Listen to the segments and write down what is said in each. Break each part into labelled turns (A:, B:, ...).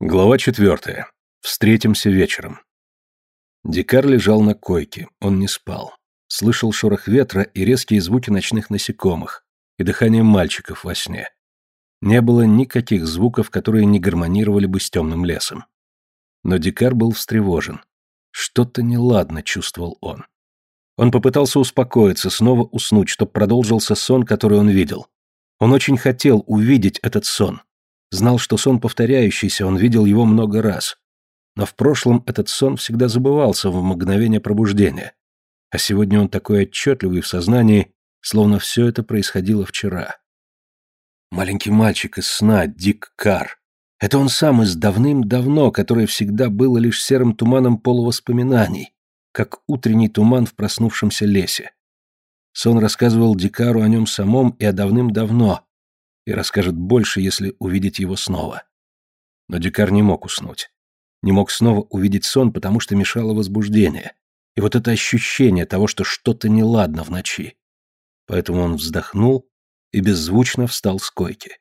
A: Глава четвертая. Встретимся вечером. Дикар лежал на койке, он не спал. Слышал шорох ветра и резкие звуки ночных насекомых, и дыхание мальчиков во сне. Не было никаких звуков, которые не гармонировали бы с темным лесом. Но Дикар был встревожен. Что-то неладно чувствовал он. Он попытался успокоиться, снова уснуть, чтобы продолжился сон, который он видел. Он очень хотел увидеть этот сон. Знал, что сон повторяющийся, он видел его много раз. Но в прошлом этот сон всегда забывался в мгновение пробуждения. А сегодня он такой отчетливый в сознании, словно все это происходило вчера. Маленький мальчик из сна, Дик Кар. Это он сам из давным-давно, которое всегда было лишь серым туманом полувоспоминаний, как утренний туман в проснувшемся лесе. Сон рассказывал Дикару о нем самом и о давным-давно, и расскажет больше, если увидеть его снова. Но Дикар не мог уснуть. Не мог снова увидеть сон, потому что мешало возбуждение. И вот это ощущение того, что что-то неладно в ночи. Поэтому он вздохнул и беззвучно встал с койки.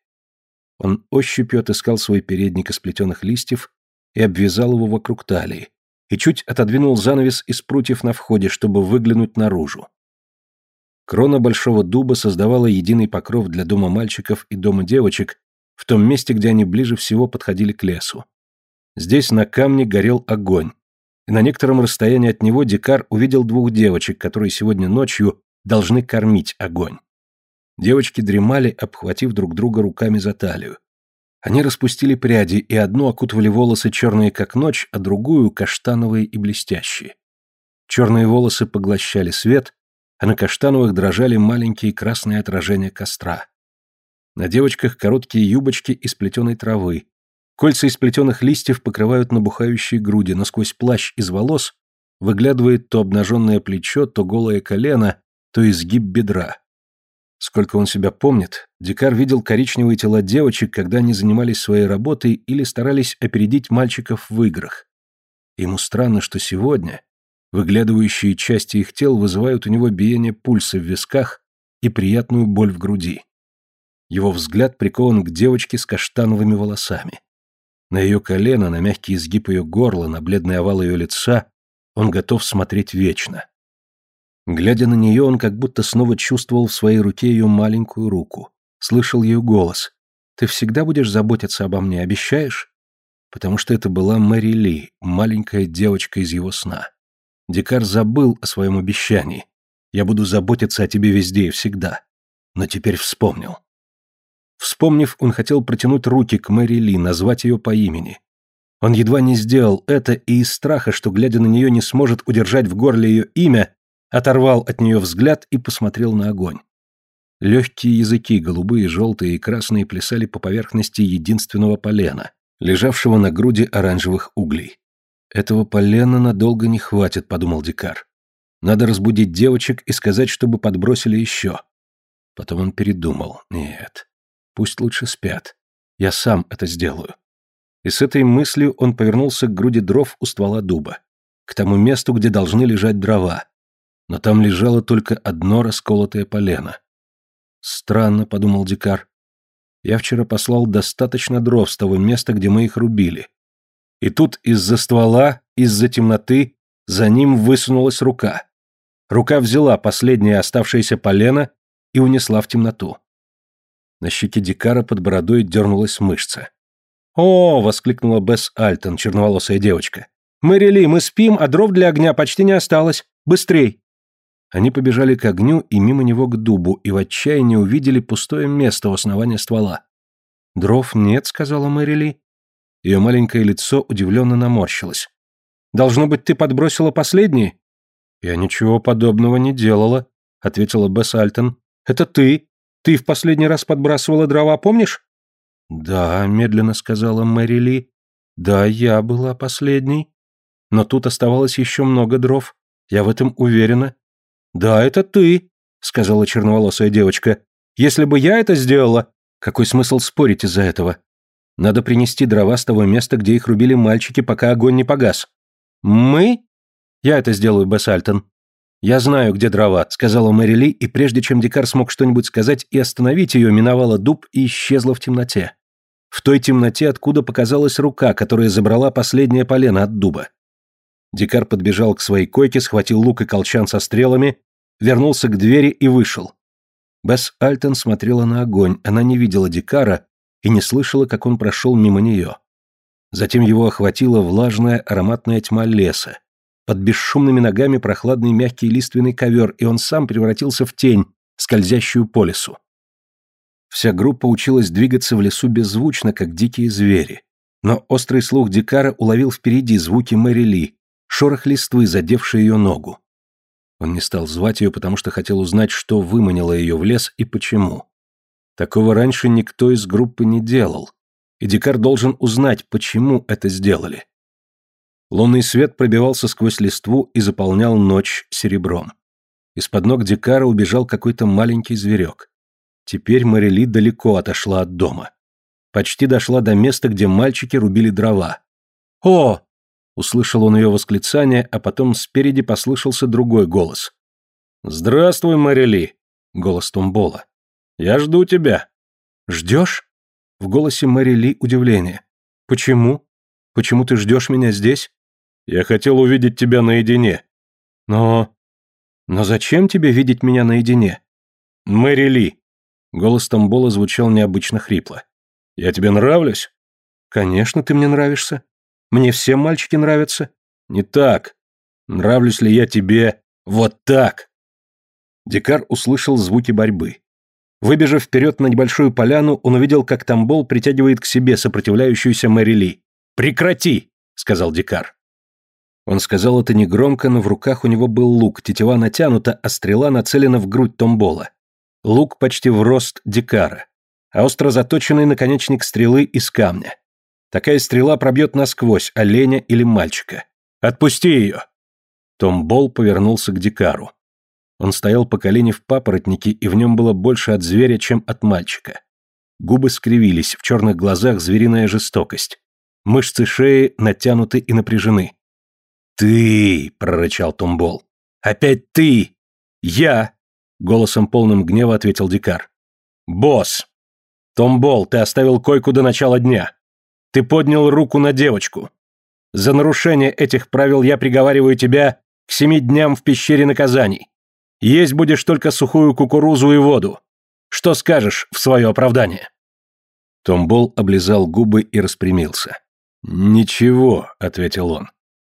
A: Он ощупью отыскал свой передник из плетеных листьев и обвязал его вокруг талии, и чуть отодвинул занавес из прутьев на входе, чтобы выглянуть наружу. Крона большого дуба создавала единый покров для дома мальчиков и дома девочек в том месте, где они ближе всего подходили к лесу. Здесь на камне горел огонь, и на некотором расстоянии от него Дикар увидел двух девочек, которые сегодня ночью должны кормить огонь. Девочки дремали, обхватив друг друга руками за талию. Они распустили пряди, и одну окутывали волосы черные как ночь, а другую каштановые и блестящие. Черные волосы поглощали свет, а на каштановых дрожали маленькие красные отражения костра. На девочках короткие юбочки из плетеной травы. Кольца из плетеных листьев покрывают набухающие груди, но сквозь плащ из волос выглядывает то обнаженное плечо, то голое колено, то изгиб бедра. Сколько он себя помнит, Дикар видел коричневые тела девочек, когда они занимались своей работой или старались опередить мальчиков в играх. Ему странно, что сегодня Выглядывающие части их тел вызывают у него биение пульса в висках и приятную боль в груди. Его взгляд прикован к девочке с каштановыми волосами. На ее колено, на мягкий изгиб ее горла, на бледный овал ее лица он готов смотреть вечно. Глядя на нее, он как будто снова чувствовал в своей руке ее маленькую руку, слышал ее голос. «Ты всегда будешь заботиться обо мне, обещаешь?» Потому что это была Мэри Ли, маленькая девочка из его сна. Дикар забыл о своем обещании. Я буду заботиться о тебе везде и всегда. Но теперь вспомнил. Вспомнив, он хотел протянуть руки к Мэри Ли, назвать ее по имени. Он едва не сделал это и из страха, что, глядя на нее, не сможет удержать в горле ее имя, оторвал от нее взгляд и посмотрел на огонь. Легкие языки, голубые, желтые и красные, плясали по поверхности единственного полена, лежавшего на груди оранжевых углей. «Этого полена надолго не хватит», — подумал Дикар. «Надо разбудить девочек и сказать, чтобы подбросили еще». Потом он передумал. «Нет, пусть лучше спят. Я сам это сделаю». И с этой мыслью он повернулся к груди дров у ствола дуба, к тому месту, где должны лежать дрова. Но там лежало только одно расколотое полено. «Странно», — подумал Дикар. «Я вчера послал достаточно дров с того места, где мы их рубили. И тут из-за ствола, из-за темноты, за ним высунулась рука. Рука взяла последнее оставшееся полено и унесла в темноту. На щеке Дикара под бородой дернулась мышца. «О!» — воскликнула Бесс Альтон, черноволосая девочка. «Мэри Ли, мы спим, а дров для огня почти не осталось. Быстрей!» Они побежали к огню и мимо него к дубу, и в отчаянии увидели пустое место у основания ствола. «Дров нет», — сказала Мэри Ли. Ее маленькое лицо удивленно наморщилось. «Должно быть, ты подбросила последние?» «Я ничего подобного не делала», — ответила Бесс Альтон. «Это ты. Ты в последний раз подбрасывала дрова, помнишь?» «Да», — медленно сказала Мэри Ли. «Да, я была последней. Но тут оставалось еще много дров. Я в этом уверена». «Да, это ты», — сказала черноволосая девочка. «Если бы я это сделала...» «Какой смысл спорить из-за этого? Надо принести дрова с того места, где их рубили мальчики, пока огонь не погас. Мы? Я это сделаю, Бессальтон. Я знаю, где дрова, сказала Мэри Ли, и прежде чем Дикар смог что-нибудь сказать и остановить ее, миновала дуб и исчезла в темноте. В той темноте, откуда показалась рука, которая забрала последнее полено от дуба. Дикар подбежал к своей койке, схватил лук и колчан со стрелами, вернулся к двери и вышел. Бесс Альтон смотрела на огонь, она не видела Дикара и не слышала, как он прошел мимо нее. Затем его охватила влажная ароматная тьма леса. Под бесшумными ногами прохладный мягкий лиственный ковер, и он сам превратился в тень, скользящую по лесу. Вся группа училась двигаться в лесу беззвучно, как дикие звери. Но острый слух Дикара уловил впереди звуки Мэри Ли, шорох листвы, задевший ее ногу. Он не стал звать ее, потому что хотел узнать, что выманило ее в лес и почему. Такого раньше никто из группы не делал, и Дикар должен узнать, почему это сделали. Лунный свет пробивался сквозь листву и заполнял ночь серебром. Из-под ног Дикара убежал какой-то маленький зверек. Теперь Марили далеко отошла от дома. Почти дошла до места, где мальчики рубили дрова. «О!» — услышал он ее восклицание, а потом спереди послышался другой голос. «Здравствуй, Марили!» — голос Тумбола. «Я жду тебя». «Ждешь?» — в голосе Марили удивление. «Почему? Почему ты ждешь меня здесь?» Я хотел увидеть тебя наедине. Но... Но зачем тебе видеть меня наедине? Мэри Ли. Голос Тамбола звучал необычно хрипло. Я тебе нравлюсь? Конечно, ты мне нравишься. Мне все мальчики нравятся. Не так. Нравлюсь ли я тебе вот так? Дикар услышал звуки борьбы. Выбежав вперед на небольшую поляну, он увидел, как Тамбол притягивает к себе сопротивляющуюся Мэри Ли. «Прекрати!» — сказал Дикар. Он сказал это негромко, но в руках у него был лук, тетива натянута, а стрела нацелена в грудь Томбола. Лук почти в рост Дикара, а остро заточенный наконечник стрелы из камня. Такая стрела пробьет насквозь оленя или мальчика. «Отпусти ее!» Томбол повернулся к Дикару. Он стоял по колени в папоротнике, и в нем было больше от зверя, чем от мальчика. Губы скривились, в черных глазах звериная жестокость. Мышцы шеи натянуты и напряжены. «Ты!» — прорычал Тумбол. «Опять ты!» «Я!» — голосом полным гнева ответил Дикар. «Босс! Томбол, ты оставил койку до начала дня. Ты поднял руку на девочку. За нарушение этих правил я приговариваю тебя к семи дням в пещере наказаний. Есть будешь только сухую кукурузу и воду. Что скажешь в свое оправдание?» Томбол облизал губы и распрямился. «Ничего», — ответил он.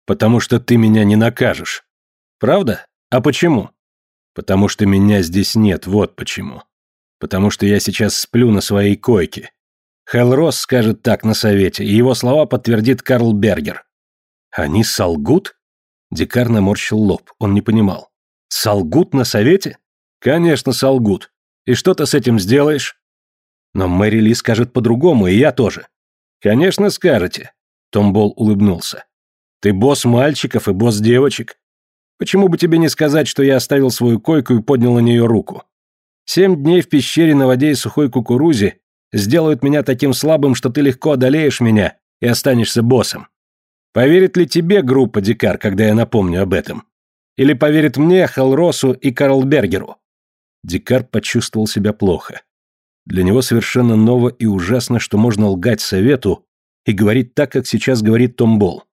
A: Потому что ты меня не накажешь. Правда? А почему? Потому что меня здесь нет, вот почему. Потому что я сейчас сплю на своей койке. Хелрос скажет так на совете, и его слова подтвердит Карл Бергер. Они солгут? Дикар наморщил лоб, он не понимал. Солгут на совете? Конечно, солгут. И что ты с этим сделаешь? Но Мэри Ли скажет по-другому, и я тоже. Конечно, скажете. Томбол улыбнулся. Ты босс мальчиков и босс девочек. Почему бы тебе не сказать, что я оставил свою койку и поднял на нее руку? Семь дней в пещере на воде и сухой кукурузе сделают меня таким слабым, что ты легко одолеешь меня и останешься боссом. Поверит ли тебе группа Дикар, когда я напомню об этом? Или поверит мне, Халросу и Карлбергеру? Дикар почувствовал себя плохо. Для него совершенно ново и ужасно, что можно лгать совету и говорить так, как сейчас говорит Том Болл.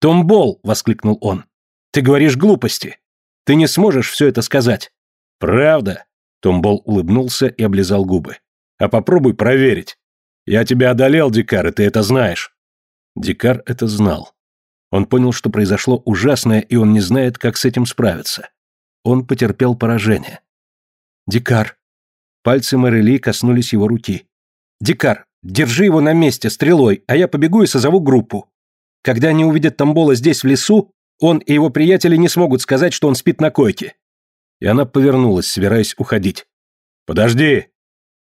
A: «Томбол!» — воскликнул он. «Ты говоришь глупости. Ты не сможешь все это сказать». «Правда?» — Томбол улыбнулся и облизал губы. «А попробуй проверить. Я тебя одолел, Дикар, и ты это знаешь». Дикар это знал. Он понял, что произошло ужасное, и он не знает, как с этим справиться. Он потерпел поражение. «Дикар». Пальцы Мэрили коснулись его руки. «Дикар, держи его на месте стрелой, а я побегу и созову группу. Когда они увидят Тамбола здесь, в лесу, он и его приятели не смогут сказать, что он спит на койке. И она повернулась, собираясь уходить. «Подожди!»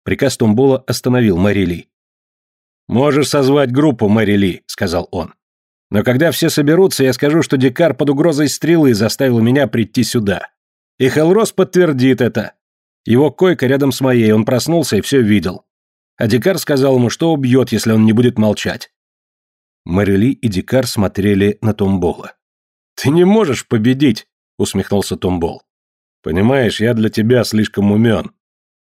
A: Приказ Томбола остановил Мэри. «Можешь созвать группу, Мэри Ли», — сказал он. «Но когда все соберутся, я скажу, что Дикар под угрозой стрелы заставил меня прийти сюда. И Хелрос подтвердит это. Его койка рядом с моей, он проснулся и все видел. А Дикар сказал ему, что убьет, если он не будет молчать. Мэрили и Дикар смотрели на Томбола. «Ты не можешь победить!» — усмехнулся Томбол. «Понимаешь, я для тебя слишком умен.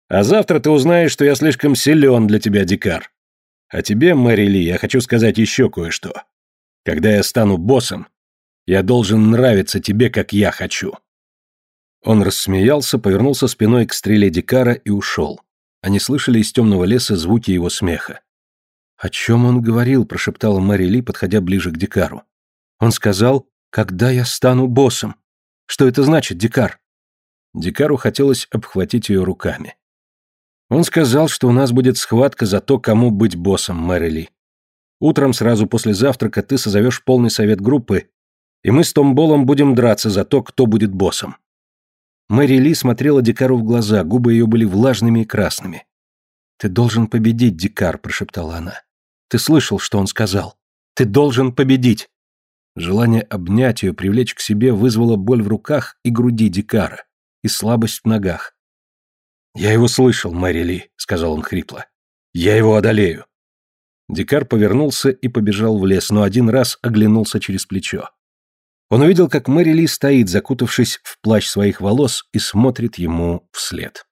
A: А завтра ты узнаешь, что я слишком силен для тебя, Дикар. А тебе, Мэри Ли, я хочу сказать еще кое-что. Когда я стану боссом, я должен нравиться тебе, как я хочу». Он рассмеялся, повернулся спиной к стреле Дикара и ушел. Они слышали из темного леса звуки его смеха. «О чем он говорил?» – прошептала Мэри Ли, подходя ближе к Дикару. «Он сказал, когда я стану боссом. Что это значит, Дикар?» Дикару хотелось обхватить ее руками. Он сказал, что у нас будет схватка за то, кому быть боссом, Мэри Ли. Утром сразу после завтрака ты созовешь полный совет группы, и мы с Том Болом будем драться за то, кто будет боссом. Мэри Ли смотрела Дикару в глаза, губы ее были влажными и красными. «Ты должен победить, Дикар», — прошептала она. «Ты слышал, что он сказал? Ты должен победить!» Желание обнять ее, привлечь к себе вызвало боль в руках и груди Дикара и слабость в ногах. «Я его слышал, Мэри Ли», — сказал он хрипло. «Я его одолею». Дикар повернулся и побежал в лес, но один раз оглянулся через плечо. Он увидел, как Мэри Ли стоит, закутавшись в плащ своих волос, и смотрит ему вслед.